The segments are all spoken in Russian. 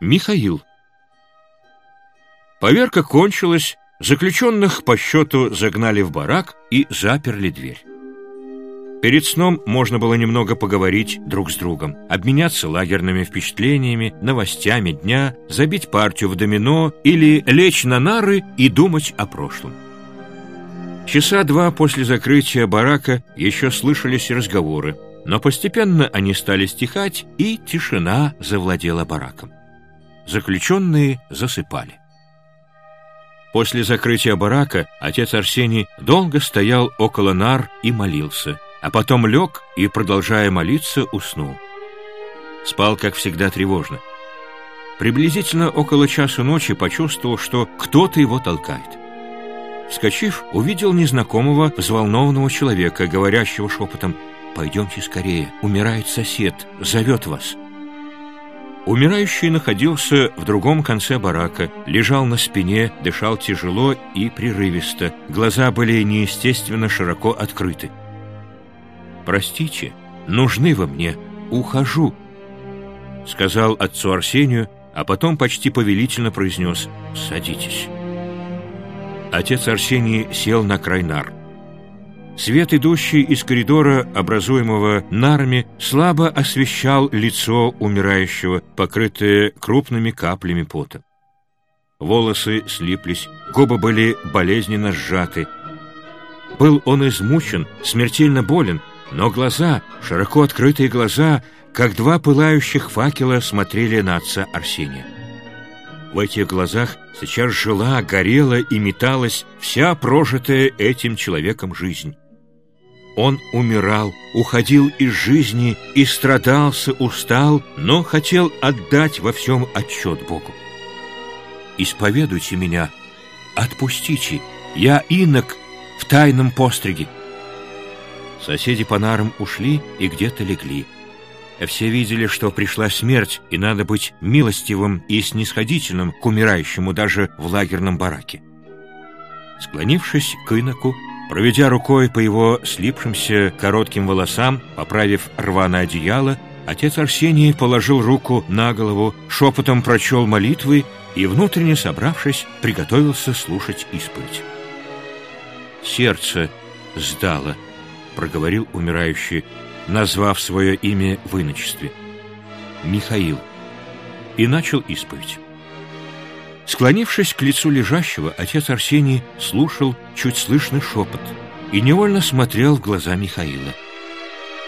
Михаил. Поверка кончилась, заключенных по счету загнали в барак и заперли дверь. Перед сном можно было немного поговорить друг с другом, обменяться лагерными впечатлениями, новостями дня, забить партию в домино или лечь на нары и думать о прошлом. Часа два после закрытия барака еще слышались разговоры, но постепенно они стали стихать, и тишина завладела бараком. Заключенные засыпали. После закрытия барака отец Арсений долго стоял около нар и молился, а потом лег и, продолжая молиться, уснул. Спал, как всегда, тревожно. Приблизительно около часу ночи почувствовал, что кто-то его толкает. Вскочив, увидел незнакомого, взволнованного человека, говорящего шепотом «Пойдемте скорее, умирает сосед, зовет вас». Умирающий находился в другом конце барака, лежал на спине, дышал тяжело и прерывисто, глаза были неестественно широко открыты. «Простите, нужны вы мне, ухожу», — сказал отцу Арсению, а потом почти повелительно произнес «Садитесь». Отец Арсений сел на край нар. Свет, идущий из коридора, образуемого нарами, слабо освещал лицо умирающего, покрытое крупными каплями пота. Волосы слиплись, губы были болезненно сжаты. Был он измучен, смертельно болен, но глаза, широко открытые глаза, как два пылающих факела, смотрели на отца Арсения. В этих глазах сейчас жила, горела и металась вся прожитая этим человеком жизнь. Он умирал, уходил из жизни и страдался, устал, но хотел отдать во всем отчет Богу. «Исповедуйте меня, отпустите, я инок в тайном постриге». Соседи по нарам ушли и где-то легли. Все видели, что пришла смерть, и надо быть милостивым и снисходительным к умирающему даже в лагерном бараке. Склонившись к иноку, Проведя рукой по его слипшимся коротким волосам, поправив рваное одеяло, отец Арсений положил руку на голову, шепотом прочел молитвы и, внутренне собравшись, приготовился слушать исповедь. «Сердце сдало», — проговорил умирающий, назвав свое имя в иночестве. «Михаил». И начал исповедь. Склонившись к лицу лежащего, отец Арсений слушал чуть слышный шепот и невольно смотрел в глаза Михаила.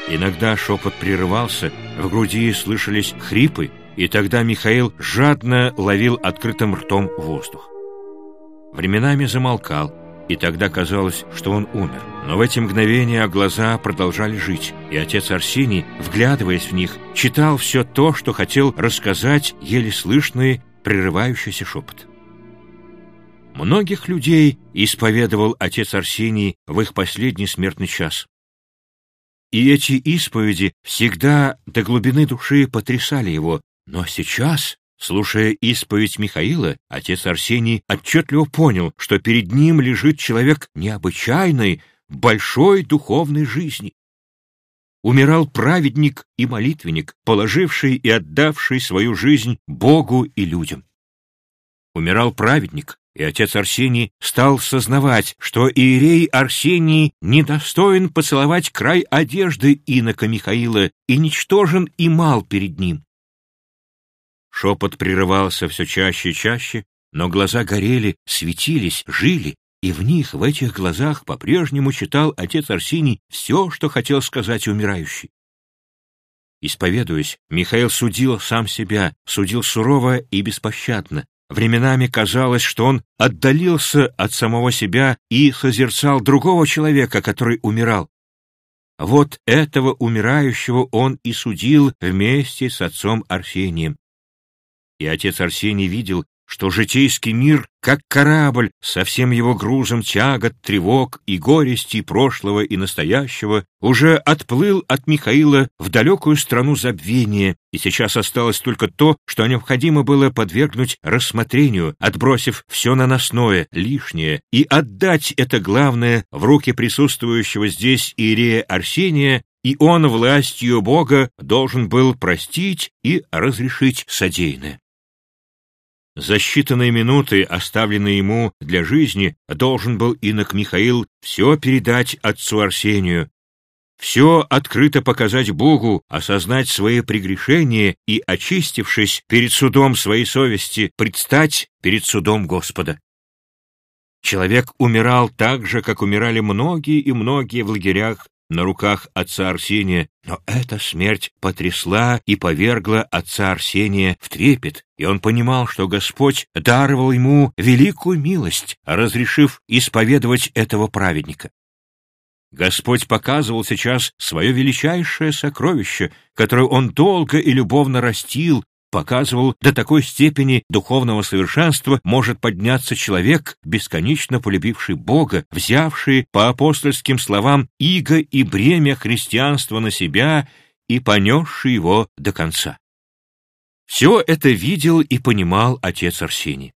Иногда шепот прерывался, в груди слышались хрипы, и тогда Михаил жадно ловил открытым ртом воздух. Временами замолкал, и тогда казалось, что он умер. Но в эти мгновения глаза продолжали жить, и отец Арсений, вглядываясь в них, читал все то, что хотел рассказать еле слышные прерывающийся шепот. Многих людей исповедовал отец Арсений в их последний смертный час. И эти исповеди всегда до глубины души потрясали его, но сейчас, слушая исповедь Михаила, отец Арсений отчетливо понял, что перед ним лежит человек необычайной, большой духовной жизни умирал праведник и молитвенник, положивший и отдавший свою жизнь Богу и людям. Умирал праведник, и отец Арсений стал сознавать, что иерей Арсений недостоин поцеловать край одежды инока Михаила и ничтожен и мал перед ним. Шепот прерывался все чаще и чаще, но глаза горели, светились, жили, и в них, в этих глазах, по-прежнему читал отец Арсений все, что хотел сказать умирающий. Исповедуясь, Михаил судил сам себя, судил сурово и беспощадно. Временами казалось, что он отдалился от самого себя и созерцал другого человека, который умирал. Вот этого умирающего он и судил вместе с отцом Арсением. И отец Арсений видел, что житейский мир, как корабль, со всем его грузом тягот, тревог и горестей прошлого и настоящего, уже отплыл от Михаила в далекую страну забвения, и сейчас осталось только то, что необходимо было подвергнуть рассмотрению, отбросив все наносное, лишнее, и отдать это главное в руки присутствующего здесь Иерея Арсения, и он властью Бога должен был простить и разрешить содеянное. За считанные минуты, оставленные ему для жизни, должен был инок Михаил все передать отцу Арсению, все открыто показать Богу, осознать свои прегрешения и, очистившись перед судом своей совести, предстать перед судом Господа. Человек умирал так же, как умирали многие и многие в лагерях на руках отца Арсения, но эта смерть потрясла и повергла отца Арсения в трепет, и он понимал, что Господь даровал ему великую милость, разрешив исповедовать этого праведника. Господь показывал сейчас свое величайшее сокровище, которое он долго и любовно растил, показывал, до такой степени духовного совершенства может подняться человек, бесконечно полюбивший Бога, взявший, по апостольским словам, иго и бремя христианства на себя и понесший его до конца. Все это видел и понимал отец Арсений.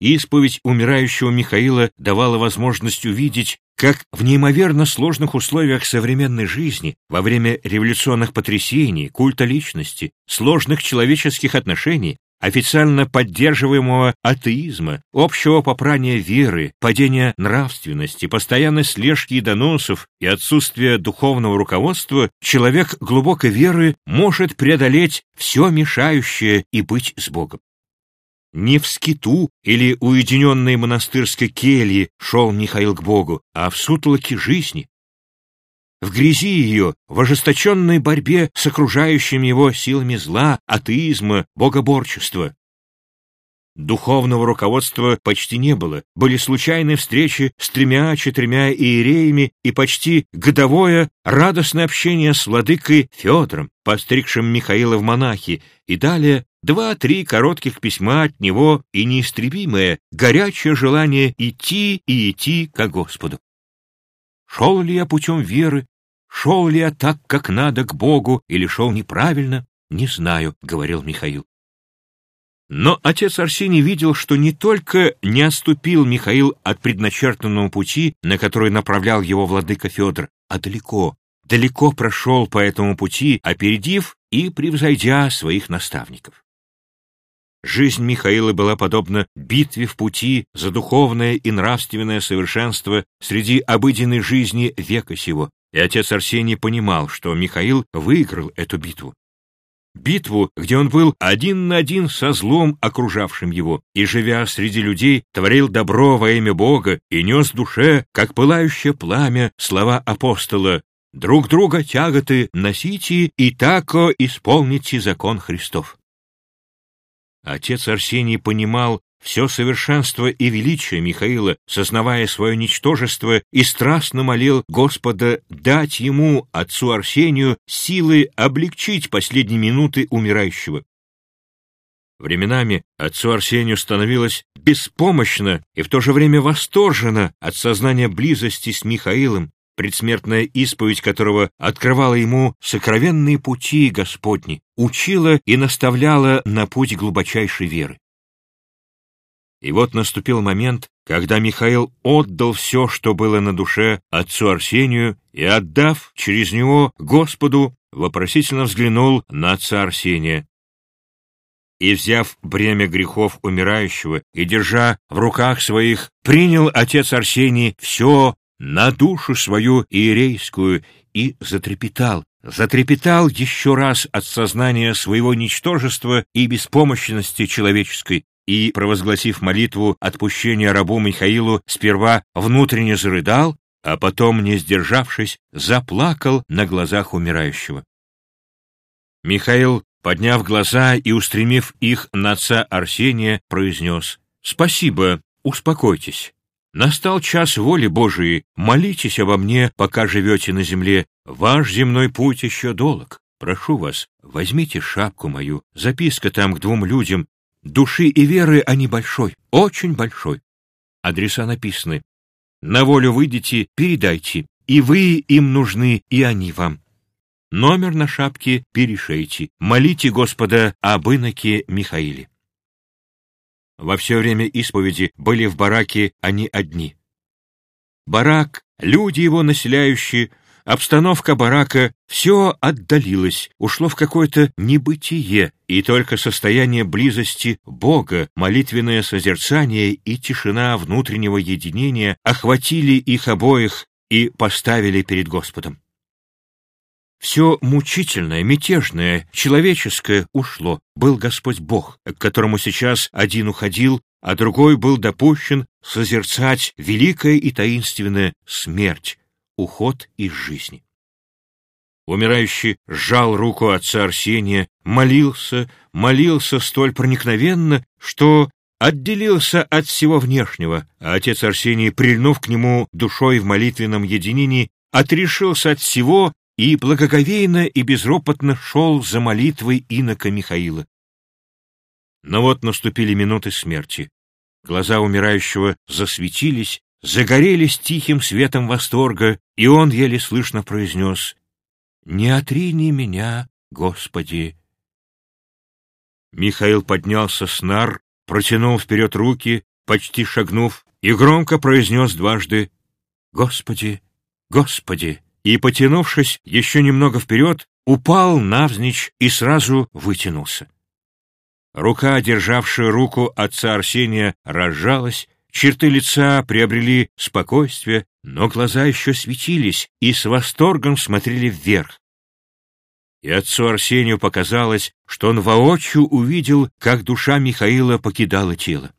Исповедь умирающего Михаила давала возможность увидеть, как в неимоверно сложных условиях современной жизни, во время революционных потрясений, культа личности, сложных человеческих отношений, официально поддерживаемого атеизма, общего попрания веры, падения нравственности, постоянной слежки и доносов и отсутствия духовного руководства, человек глубокой веры может преодолеть все мешающее и быть с Богом. Не в скиту или уединенной монастырской келье шел Михаил к Богу, а в сутолоке жизни. В грязи ее, в ожесточенной борьбе с окружающими его силами зла, атеизма, богоборчества. Духовного руководства почти не было, были случайные встречи с тремя-четырьмя иереями и почти годовое радостное общение с владыкой Федором, постригшим Михаила в монахи, и далее два-три коротких письма от него и неистребимое, горячее желание идти и идти ко Господу. Шел ли я путем веры, шел ли я так, как надо, к Богу, или шел неправильно, не знаю, — говорил Михаил. Но отец Арсений видел, что не только не отступил Михаил от предначертанного пути, на который направлял его владыка Федор, а далеко, далеко прошел по этому пути, опередив и превзойдя своих наставников. Жизнь Михаила была подобна битве в пути за духовное и нравственное совершенство среди обыденной жизни века сего, и отец Арсений понимал, что Михаил выиграл эту битву. Битву, где он был один на один со злом, окружавшим его, и, живя среди людей, творил добро во имя Бога и нес душе, как пылающее пламя, слова апостола «Друг друга тяготы носите, и тако исполните закон Христов». Отец Арсений понимал все совершенство и величие Михаила, сознавая свое ничтожество, и страстно молил Господа дать ему, отцу Арсению, силы облегчить последние минуты умирающего. Временами отцу Арсению становилось беспомощно и в то же время восторженно от сознания близости с Михаилом, предсмертная исповедь которого открывала ему сокровенные пути Господни, учила и наставляла на путь глубочайшей веры. И вот наступил момент, когда Михаил отдал все, что было на душе отцу Арсению, и, отдав через него Господу, вопросительно взглянул на отца Арсения. И, взяв бремя грехов умирающего и держа в руках своих, принял отец Арсений все на душу свою иерейскую и затрепетал, затрепетал еще раз от сознания своего ничтожества и беспомощности человеческой, и, провозгласив молитву отпущения рабу Михаилу, сперва внутренне зарыдал, а потом, не сдержавшись, заплакал на глазах умирающего. Михаил, подняв глаза и устремив их на отца Арсения, произнес «Спасибо, успокойтесь». Настал час воли Божией, молитесь обо мне, пока живете на земле. Ваш земной путь еще долг. Прошу вас, возьмите шапку мою, записка там к двум людям. Души и веры они большой, очень большой. Адреса написаны. На волю выйдите, передайте. И вы им нужны, и они вам. Номер на шапке перешейте. Молите Господа об иноке Михаиле. Во все время исповеди были в бараке они одни. Барак, люди его населяющие, обстановка барака, все отдалилось, ушло в какое-то небытие, и только состояние близости Бога, молитвенное созерцание и тишина внутреннего единения охватили их обоих и поставили перед Господом. Все мучительное, мятежное, человеческое ушло. Был Господь Бог, к которому сейчас один уходил, а другой был допущен созерцать великая и таинственная смерть, уход из жизни. Умирающий сжал руку отца Арсения, молился, молился столь проникновенно, что отделился от всего внешнего, а отец Арсений, прильнув к нему душой в молитвенном единении, отрешился от всего и благоговейно и безропотно шел за молитвой инока Михаила. Но вот наступили минуты смерти. Глаза умирающего засветились, загорелись тихим светом восторга, и он еле слышно произнес «Не отрини меня, Господи!» Михаил поднялся с нар, протянул вперед руки, почти шагнув, и громко произнес дважды «Господи! Господи!» И, потянувшись еще немного вперед, упал навзничь и сразу вытянулся. Рука, державшая руку отца Арсения, разжалась, черты лица приобрели спокойствие, но глаза еще светились и с восторгом смотрели вверх. И отцу Арсению показалось, что он воочию увидел, как душа Михаила покидала тело.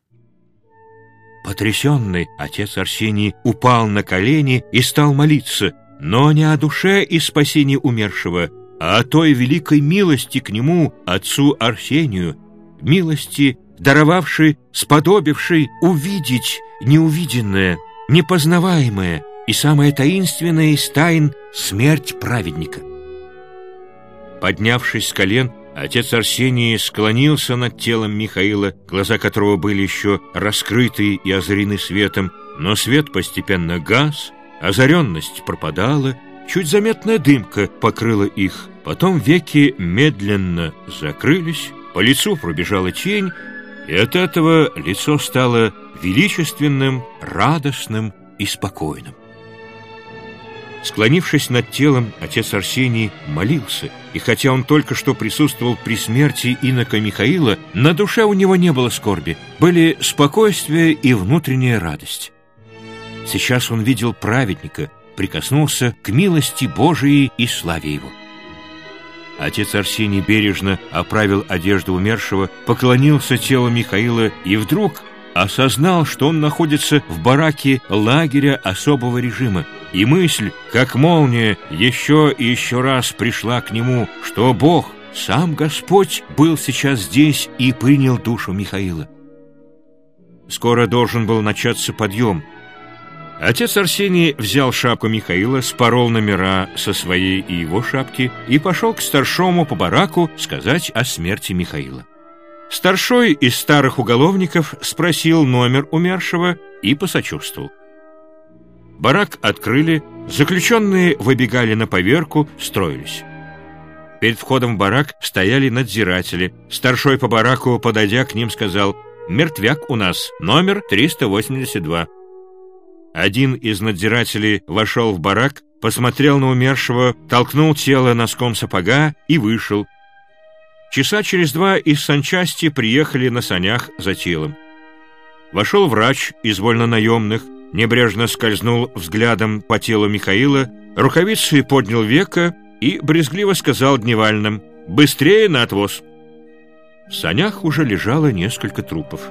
Потрясенный отец Арсений упал на колени и стал молиться, но не о душе и спасении умершего, а о той великой милости к нему, отцу Арсению, милости, даровавшей, сподобившей увидеть неувиденное, непознаваемое и самое таинственное из тайн — смерть праведника. Поднявшись с колен, отец Арсений склонился над телом Михаила, глаза которого были еще раскрыты и озарены светом, но свет постепенно гас, озаренность пропадала, чуть заметная дымка покрыла их, потом веки медленно закрылись, по лицу пробежала тень, и от этого лицо стало величественным, радостным и спокойным. Склонившись над телом, отец Арсений молился, и хотя он только что присутствовал при смерти инока Михаила, на душе у него не было скорби, были спокойствие и внутренняя радость. Сейчас он видел праведника, прикоснулся к милости Божией и славе его. Отец Арсений бережно оправил одежду умершего, поклонился телу Михаила и вдруг осознал, что он находится в бараке лагеря особого режима. И мысль, как молния, еще и еще раз пришла к нему, что Бог, сам Господь, был сейчас здесь и принял душу Михаила. Скоро должен был начаться подъем — Отец Арсений взял шапку Михаила, спорол номера со своей и его шапки и пошел к старшому по бараку сказать о смерти Михаила. Старшой из старых уголовников спросил номер умершего и посочувствовал. Барак открыли, заключенные выбегали на поверку, строились. Перед входом в барак стояли надзиратели. Старшой по бараку, подойдя к ним, сказал «Мертвяк у нас, номер 382». Один из надзирателей вошел в барак, посмотрел на умершего, толкнул тело носком сапога и вышел. Часа через два из санчасти приехали на санях за телом. Вошел врач из вольнонаемных, небрежно скользнул взглядом по телу Михаила, рукавицей поднял века и брезгливо сказал дневальным «Быстрее на отвоз!». В санях уже лежало несколько трупов.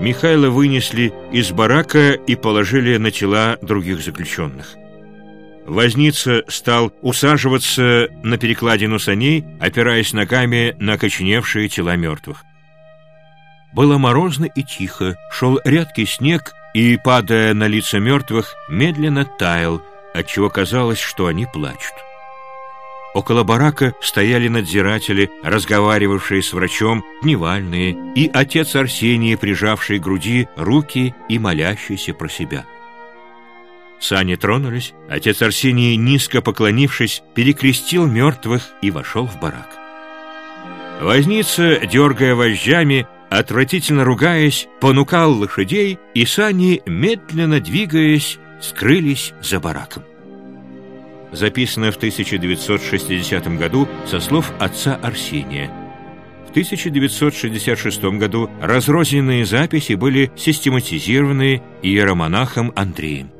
Михайла вынесли из барака и положили на тела других заключенных. Возница стал усаживаться на перекладину саней, опираясь ногами на коченевшие тела мертвых. Было морозно и тихо, шел редкий снег, и, падая на лица мертвых, медленно таял, отчего казалось, что они плачут. Около барака стояли надзиратели, разговаривавшие с врачом, дневальные, и отец Арсений, прижавший к груди руки и молящийся про себя. Сани тронулись, отец Арсений, низко поклонившись, перекрестил мертвых и вошел в барак. Возница, дергая вожжами, отвратительно ругаясь, понукал лошадей, и сани, медленно двигаясь, скрылись за бараком. Записано в 1960 году со слов отца Арсения. В 1966 году разрозненные записи были систематизированы иеромонахом Андреем.